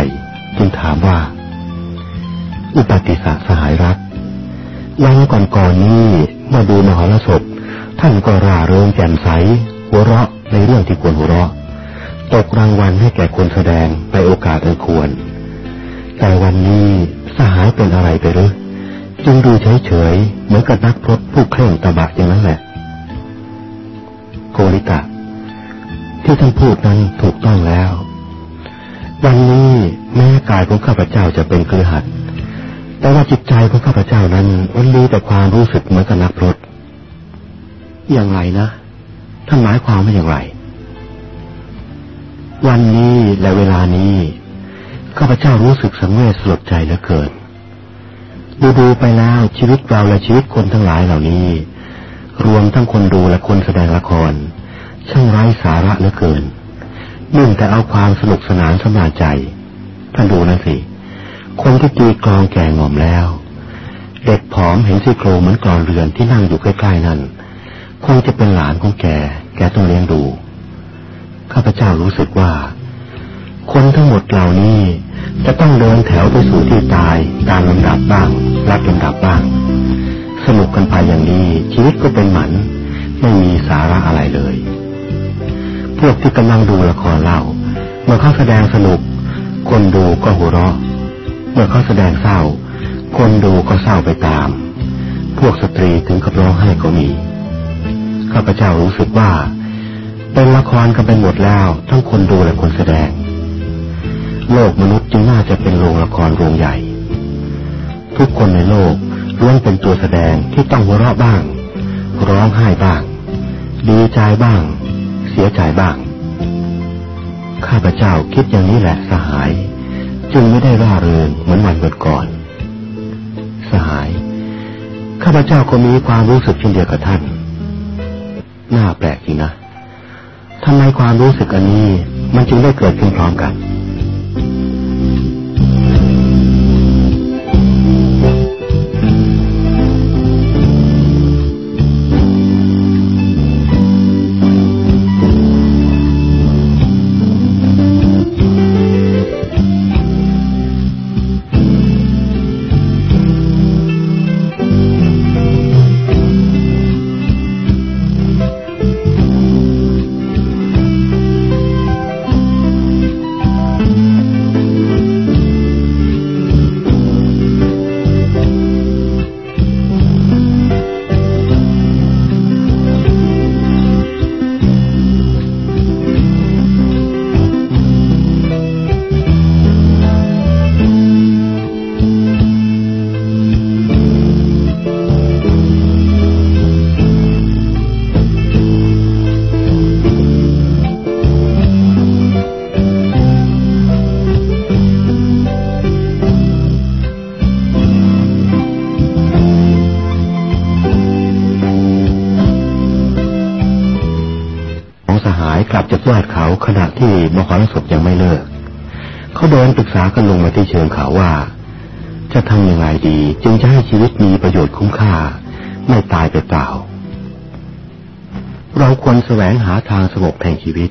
จึงถามว่า อุปติสสะสหายรักวันก่อนก่อนนี้มาดูมหรสพท่านก็ร่าเริงแจ่มใส หัวเราะในเรื่องที่ควรหัวเราะตกรางวัลให้แก่คนแสดงไปโอกาสอันควร แต่วันนี้สหายเป็นอะไรไปหรือ จึงดูเฉยเฉยเหมือนกับนักพรตผู้เคร่งตบะอย่างนั้นแหละ โกริตะ ที่ท่านพูดนั้นถูกต้องแล้ว วันนี้แม่กายของข้าพเจ้าจะเป็นเกลือหัดแต่ว่าจิตใจของข้าพเจ้านั้นมันมีแต่ความรู้สึกเหมือนกับนักพรตอย่างไรนะท่านหมายความว่าอย่างไร วันนี้และเวลานี้ข้าพเจ้ารู้สึกสังเวชสลดใจเหลือเกิน ดูดูไปแล้วชีวิตเราและชีวิตคนทั้งหลายเหล่านี้ รวมทั้งคนดูและคนแสดงละคร ช่างไร้สาระเหลือเกินนึ่งแต่เอาความสนุกสนานสมาใจท่านดูนะสิคนที่ตีกลองแก่งอมแล้ว เด็กผอมเห็นซี่โครงเหมือนกรอนเรือนที่นั่งอยู่ใกล้ๆนั่นคงจะเป็นหลานของแก แกต้องเลี้ยงดู ข้าพเจ้ารู้สึกว่า คนทั้งหมดเหล่านี้ จะต้องเดินแถวไปสู่ที่ตายตามลำดับบ้างรัดลำดับบ้าง สนุกกันไปอย่างนี้ชีวิตก็เป็นหมันไม่มีสาระอะไรเลย พวกที่กำลังดูละครเล่า เมื่อเขาแสดงสนุก คนดูก็หัวเราะ เมื่อเขาแสดงเศร้า คนดูก็เศร้าไปตาม พวกสตรีถึงกับร้องไห้ก็มีข้าพเจ้ารู้สึกว่า เป็นละครกันไปหมดแล้วทั้งคนดูและคนแสดง โลกมนุษย์จึงน่าจะเป็นโรงละครโรงใหญ่ ทุกคนในโลกล้วนเป็นตัวแสดงที่ต้องหัวเราะบ้าง ร้องไห้บ้าง ดีใจบ้าง เสียใจบ้าง ข้าพเจ้าคิดอย่างนี้แหละสหาย จึงไม่ได้ร่าเริงเหมือนวันก่อนสหาย ข้าพเจ้าก็มีความรู้สึกเช่นเดียวกับท่าน น่าแปลกจริงนะทำไมความรู้สึกอันนี้มันจึงได้เกิดขึ้นพร้อมกัน วาดเขาขณะที่มหรสพยังไม่เลิก เขาเดินปรึกษากันลงมาที่เชิงเขาว่า จะทำยังไงดี จึงจะให้ชีวิตมีประโยชน์คุ้มค่า ไม่ตายไปเปล่า เราควรแสวงหาทางสงบแห่งชีวิต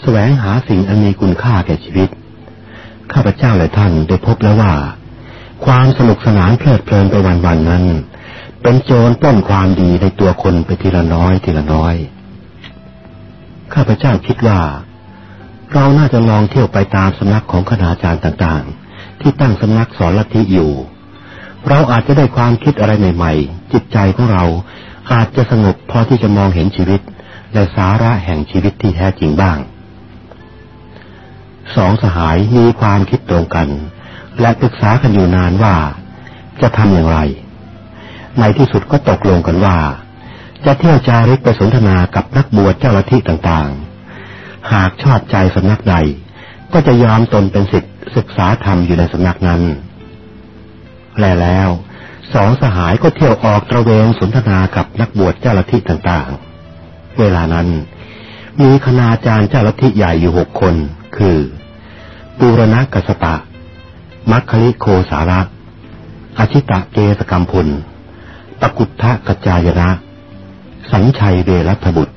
แสวงหาสิ่งอันมีคุณค่าแก่ชีวิต ข้าพเจ้าและท่านได้พบแล้วว่า ความสนุกสนานเพลิดเพลินไปวันๆนนั้น เป็นโจรป้นความดีในตัวคนไปทีละน้อยทีละน้อย ข้าพเจ้าคิดว่า เราน่าจะลองเที่ยวไปตามสำนักของคณาจารย์ต่างๆ ที่ตั้งสำนักสอนลัทธิอยู่ เราอาจจะได้ความคิดอะไรใหม่ๆ จิตใจของเราอาจจะสงบพอที่จะมองเห็นชีวิต และสาระแห่งชีวิตที่แท้จริงบ้าง สองสหายมีความคิดตรงกัน และปรึกษากันอยู่นานว่า จะทำอย่างไร ในที่สุดก็ตกลงกันว่า จะเที่ยวจาริกไปสนทนากับนักบวชเจ้าลัทธิต่างๆ หากชอบใจสำนักใด ก็จะยอมตนเป็นสิทธิศึกษาธรรมอยู่ในสำนักนั้น แลแล้วสองสหายก็เที่ยวออกตระเวนสนทนากับนักบวชเจ้าลัทธิต่างๆ เวลานั้น มีคณาจารย์เจ้าลัทธิใหญ่อยู่หกคน คือปูรณกัสปะ มัคคิโคสาระอชิตะเกสกรรมพลตะกุทะกัจจายนะ สัญชัยเวรัตบุตร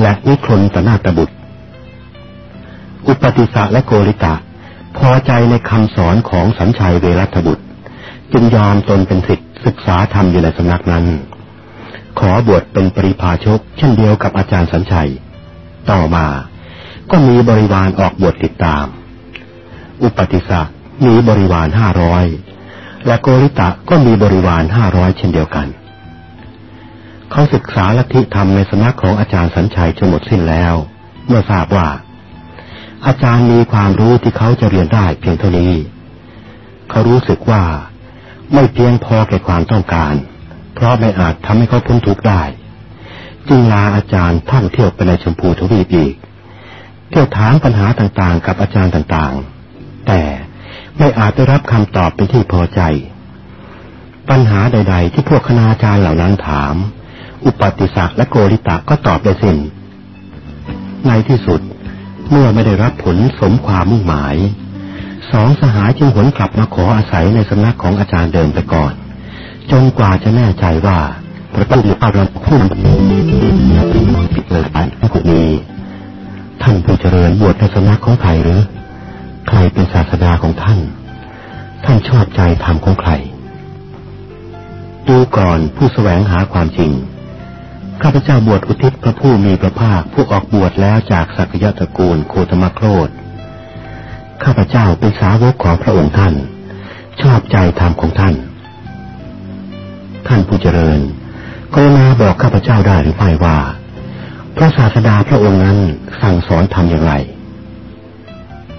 และนิครนตนาตบุตร อุปติสะและโกริตะ พอใจในคำสอนของสัญชัยเวรัตบุตร จึงยอมตนเป็นสิทธิศึกษาธรรมอยู่ในสำนักนั้น ขอบวชเป็นปริพาชกเช่นเดียวกับอาจารย์สัญชัย ต่อมาก็มีบริวารออกบวชติดตาม อุปติสะมีบริวารห้าร้อยและโกริตะก็มีบริวารห้าร้อยเช่นเดียวกัน เขาศึกษาลัทธิธรรมในสำนักของอาจารย์สัญชัยจนหมดสิ้นแล้ว เมื่อทราบว่า อาจารย์มีความรู้ที่เขาจะเรียนได้เพียงเท่านี้ เขารู้สึกว่าไม่เพียงพอแก่ความต้องการ เพราะไม่อาจทำให้เขาพ้นทุกข์ได้ จึงลาอาจารย์ท่องเที่ยวไปในชมพูทวีปอีก เที่ยวถามปัญหาต่างๆ กับอาจารย์ต่างๆ แต่ไม่อาจได้รับคำตอบเป็นที่พอใจ ปัญหาใด ๆ ที่พวกคณาจารย์เหล่านั้นถาม อุปติสักและโกริตะก็ตอบได้สิ้น ในที่สุด เมื่อไม่ได้รับผลสมความมุ่งหมาย สองสหายจึงหวนกลับมาขออาศัยในสำนักของอาจารย์เดิมไปก่อน จนกว่าจะแน่ใจว่าพระตู้อารมณ์ผู้ผิดเลยไปพระกุณีท่านผู้เจริญบวชในสำนักของใครหรือ ใครเป็นศาสดาของท่าน ท่านชอบใจธรรมของใครดูก่อนผู้แสวงหาความจริง ข้าพเจ้าบวชอุทิศพระผู้มีพระภาคผู้ออกบวชแล้วจากสักยะตระกูลโคตมโครธข้าพเจ้าเป็นสาวกของพระองค์ท่าน ชอบใจธรรมของท่าน ท่านผู้เจริญกรุณาบอกข้าพเจ้าได้หรือไม่ว่า พระศาสดาพระองค์นั้นสั่งสอนทำอย่างไร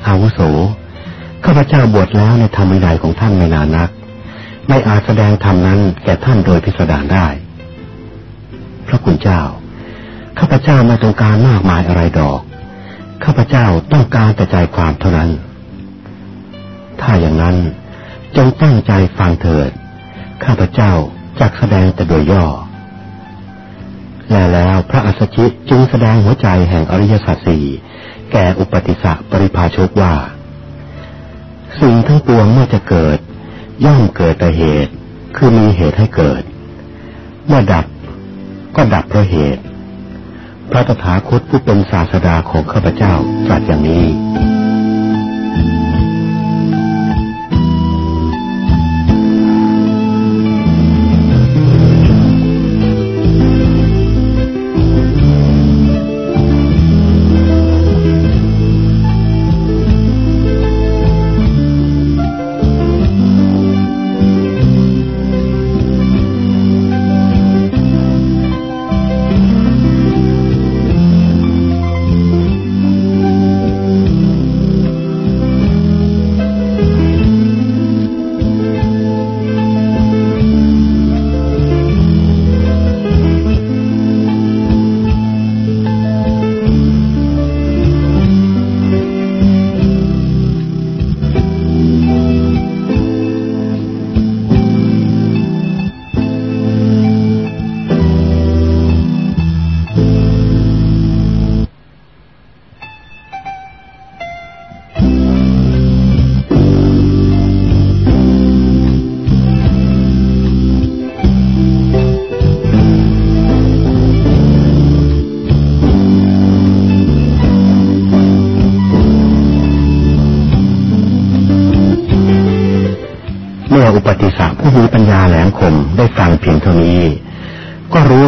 อาวุโส ข้าพเจ้าบวชแล้วในธรรมวินัยของท่านไม่นานนัก ไม่อาจแสดงธรรมนั้นแก่ท่านโดยพิสดารได้ ระคุณเจ้า ข้าพเจ้าไม่ต้องการมากมายอะไรดอก ข้าพเจ้าต้องการแต่ใจความเท่านั้น ถ้าอย่างนั้นจงตั้งใจฟังเถิด ข้าพเจ้าจักแสดงแต่โดยย่อ และแล้วพระอัสสชิจึงแสดงหัวใจแห่งอริยสัจสี่แก่อุปติสะปริภาชกว่า สิ่งทั้งปวงเมื่อจะเกิด ย่อมเกิดแต่เหตุ คือมีเหตุให้เกิด เมื่อดับ ก็ดับเพราะเหตุ พระตถาคตผู้เป็นศาสดาของข้าพเจ้าตรัสอย่างนี้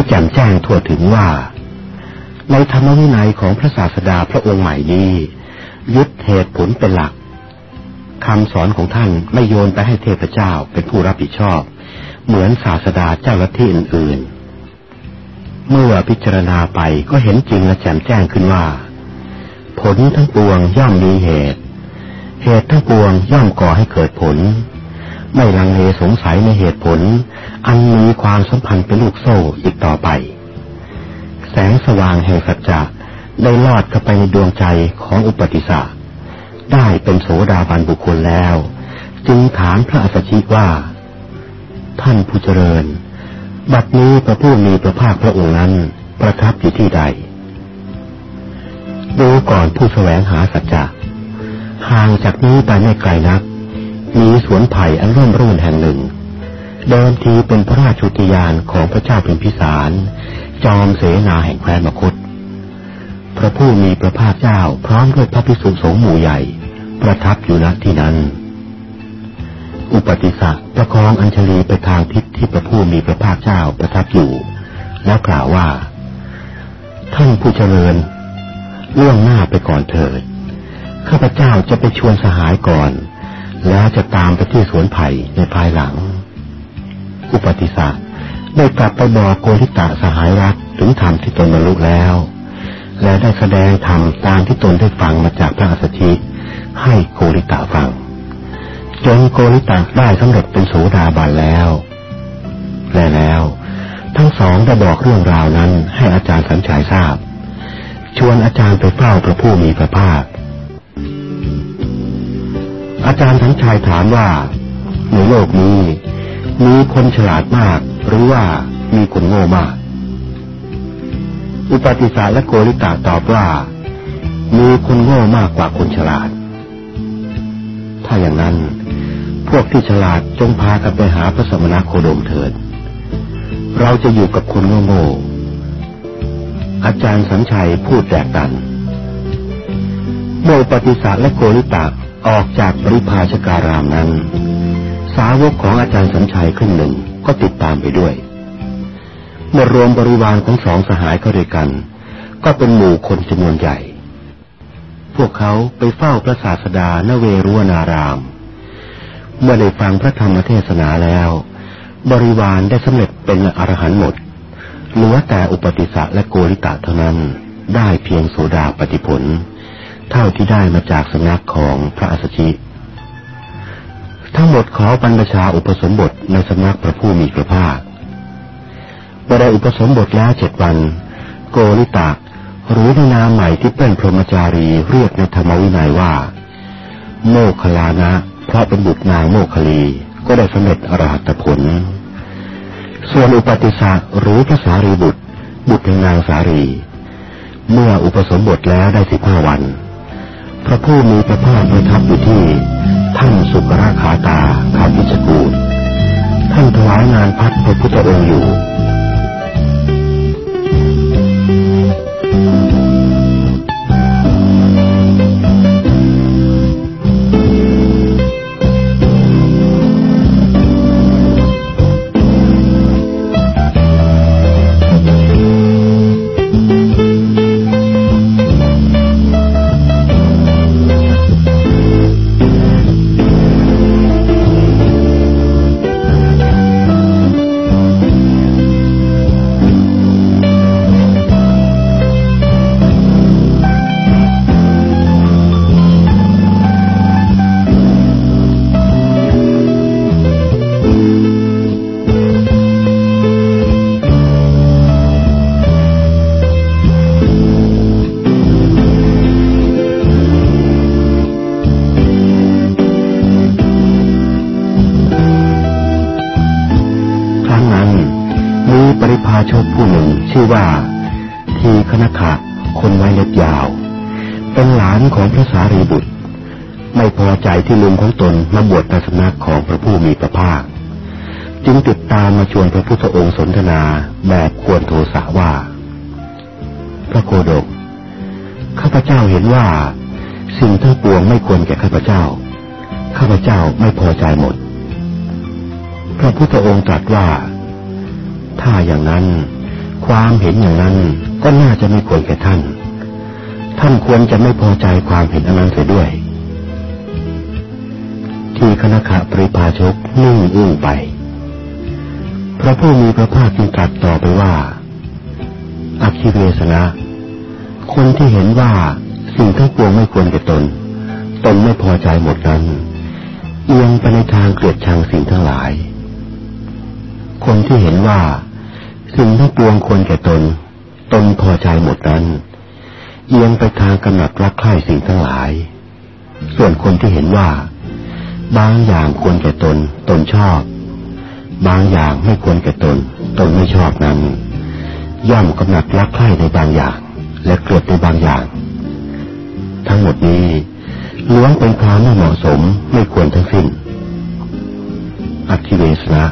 แจ่มแจ้งทั่วถึงว่า ในธรรมวินัยของพระศาสดาพระองค์ใหม่นี้ ยึดเหตุผลเป็นหลักคำสอนของท่านไม่โยนไปให้เทพเจ้าเป็นผู้รับผิดชอบ เหมือนศาสดาเจ้าลัทธิอื่นๆ เมื่อพิจารณาไปก็เห็นจริงและแจ่มแจ้งขึ้นว่า ผลทั้งปวงย่อมมีเหตุ เหตุทั้งปวงย่อมก่อให้เกิดผล ไม่ลังเลสงสัยในเหตุผล อันมีความสัมพันธ์เป็นลูกโซ่อีกต่อไป แสงสว่างแห่งสัจจะได้ลอดเข้าไปในดวงใจของอุปติสสะได้เป็นโสดาบันบุคคลแล้ว จึงถามพระอัสสชิว่า ท่านผู้เจริญ บัดนี้พระผู้มีพระภาคพระองค์นั้นประทับอยู่ที่ใด ดูก่อนผู้แสวงหาสัจจะห่างจากนี้ไปไม่ไกลนัก มีสวนไผ่อันร่มรื่นแห่งหนึ่ง เดิมทีเป็นพระราชุติยานของพระเจ้าเป็นพิสาร จอมเสนาแห่งแคว้นมคต พระผู้มีพระภาคเจ้าพร้อมด้วยพระภิกษุสงฆ์หมู่ใหญ่ ประทับอยู่ณที่นั้น อุปติสสะประคองอัญชลีไปทางทิศที่พระผู้มีพระภาคเจ้าประทับอยู่ แล้วกล่าวว่า ท่านผู้เจริญล่วงหน้าไปก่อนเถิดข้าพเจ้าจะไปชวนสหายก่อน แล้วจะตามไปที่สวนไผ่ในภายหลัง อุปติสสะได้กลับไปบอกโกริตะสหายรักถึงธรรมที่ตนบรรลุแล้ว และได้แสดงธรรมตามที่ตนได้ฟังมาจากพระอัสสชิให้โกริตาฟัง จนโกริตาได้สำเร็จเป็นโสดาบันแล้ว และแล้ว ทั้งสองได้บอกเรื่องราวนั้นให้อาจารย์สัญชัยทราบ ชวนอาจารย์ไปเฝ้าพระผู้มีพระภาค อาจารย์สัญชัยถามว่า ในโลกนี้ มีคนฉลาดมากหรือว่ามีคนโง่มาก อุปติสาและโกริตาตอบว่า มีคนโง่มากกว่าคนฉลาด ถ้าอย่างนั้น พวกที่ฉลาดจงพากันไปหาพระสมณโคดมเถิด เราจะอยู่กับคนโง่ๆอาจารย์สัญชัยพูดแตกตันเมื่อปติสาและโกริตา ออกจากปริพาชการามนั้น สาวกของอาจารย์สัญชัยครึ่งหนึ่งก็ติดตามไปด้วย เมื่อรวมบริวารของสองสหายเข้าด้วยกัน ก็เป็นหมู่คนจำนวนใหญ่ พวกเขาไปเฝ้าพระศาสดานเวรุวนาราม เมื่อได้ฟังพระธรรมเทศนาแล้ว บริวารได้สำเร็จเป็นอรหันต์หมดเหลือแต่อุปติสะและโกริตะเท่านั้นได้เพียงโสดาปฏิผล เท่าที่ได้มาจากสำนักของพระอัสสชิทั้งหมดขอบรรพชาอุปสมบทในสำนักพระผู้มีพระภาคเมื่อได้อุปสมบทแล้วเจ็ดวัน โกริตะหรือในนามใหม่ที่เป็นพรหมจารีเรียกในธรรมวินัยว่า โมคลานะ เพราะเป็นบุตรนางโมคลีก็ได้สำเร็จอรหัตผล ส่วนอุปติสะหรือพระสารีบุตร บุตรแห่งนางสารี เมื่ออุปสมบทแล้วได้สิบห้าวัน พระผู้มีพระภาคประทับอยู่ที่ท่านสุกราคาตาคาพิจกูลท่านถวายงานพัดพระพุทธองค์อยู่ พอใจที่ลุงของตนมาบวชในสำนักของพระผู้มีพระภาค จึงติดตามมาชวนพระพุทธองค์สนทนาแบบควรโทสะว่า พระโคดก ข้าพเจ้าเห็นว่า สิ่งทั้งปวงไม่ควรแก่ข้าพเจ้า ข้าพเจ้าไม่พอใจหมด พระพุทธองค์ตรัสว่า ถ้าอย่างนั้น ความเห็นอย่างนั้นก็น่าจะไม่ควรแก่ท่าน ท่านควรจะไม่พอใจความเห็นอันนั้นเสียด้วย ที่คณะขะปริพาชกนิ่งอึ้งไป พระผู้มีพระภาคจึงตรัสต่อไปว่า อคิเวสนะ คนที่เห็นว่าสิ่งทั้งปวงไม่ควรแก่ตน ตนไม่พอใจหมดนั้น เอียงไปในทางเกลียดชังสิ่งทั้งหลาย คนที่เห็นว่า สิ่งทั้งปวงควรแก่ตน ตนพอใจหมดนั้น เอียงไปทางกำหนัดรักใคร่สิ่งทั้งหลาย ส่วนคนที่เห็นว่า บางอย่างควรแก่ตน ตนชอบ บางอย่างไม่ควรแก่ตน ตนไม่ชอบนั้น ย่อมกำหนัดรักใคร่ในบางอย่าง และเกลียดในบางอย่าง ทั้งหมดนี้ล้วนเป็นความไม่เหมาะสมไม่ควรทั้งสิ้นอคิเวสนะ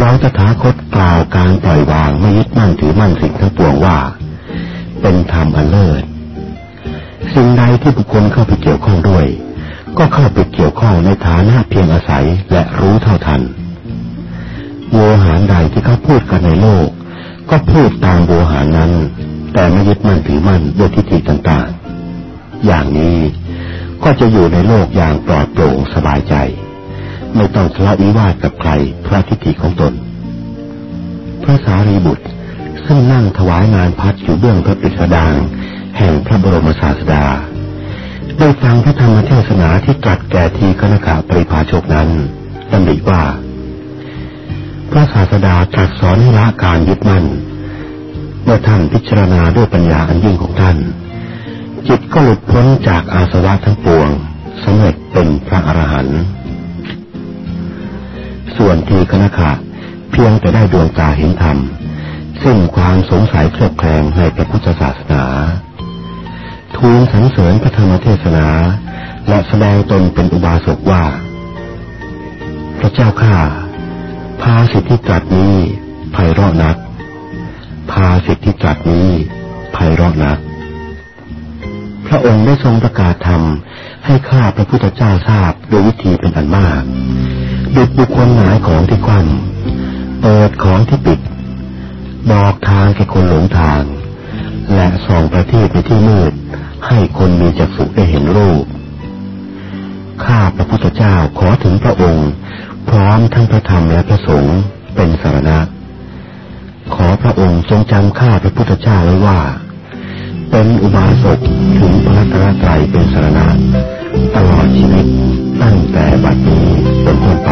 เราจะถาคตกล่าวการปล่อยวางไม่ยึดมั่นถือมั่นสิ่งทั้งปวงว่า เป็นธรรมอันเลิศ สิ่งใดที่บุคคลเข้าไปเกี่ยวข้องด้วย ก็เข้าไปเกี่ยวข้องในฐานะเพียงอาศัยและรู้เท่าทัน โวหารใดที่เขาพูดกันในโลก ก็พูดตามโวหารนั้น แต่ไม่ยึดมั่นถือมั่นด้วยทิฏฐิต่างๆ อย่างนี้ก็จะอยู่ในโลกอย่างปลอดโปร่งสบายใจ ไม่ต้องทะเลาะวิวาทกับใครเพราะทิฏฐิของตน พระสารีบุตรซึ่งนั่งถวายงานพัดอยู่เบื้องพระปิสดางแห่งพระบรมศาสดา ได้ฟังพระธรรมเทศนาที่ตรัสแก่ทีคณกะปริภาชกนั้นดำริว่า พระศาสดาตรัสสอนให้ละการยึดมั่น เมื่อท่านพิจารณาด้วยปัญญาอันยิ่งของท่าน จิตก็หลุดพ้นจากอาสวะทั้งปวงสำเร็จเป็นพระอรหันต์ส่วนทีคณกะเพียงแต่ได้ดวงตาเห็นธรรมสิ้นความสงสัยเคลือบแคลงในพระพุทธศาสนา ทูลสรรเสริญพระธรรมเทศนา และแสดงตนเป็นอุบาสกว่า พระเจ้าข้าพาสิทธิตรัสนี้ไพเราะนักพาสิทธิตรัสนี้ไพเราะนัก พระองค์ได้ทรงประกาศธรรมให้ข้าพระพุทธเจ้าทราบโดยวิธีเป็นอันมากดุจบุคคลหายของที่คว่ำเปิดของที่ปิด บอกทางแก่คนหลงทาง และส่องประทีปในที่มืด ให้คนมีจักษุได้เห็นรูป ข้าพระพุทธเจ้าขอถึงพระองค์ พร้อมทั้งพระธรรมและพระสงฆ์เป็นสารณะ ขอพระองค์ทรงจำข้าพระพุทธเจ้าไว้ว่า เป็นอุบาสกถึงพระตรตรเป็นสารณะ ตลอดชีวิตตั้งแต่บัดนี้เป็นต้นไป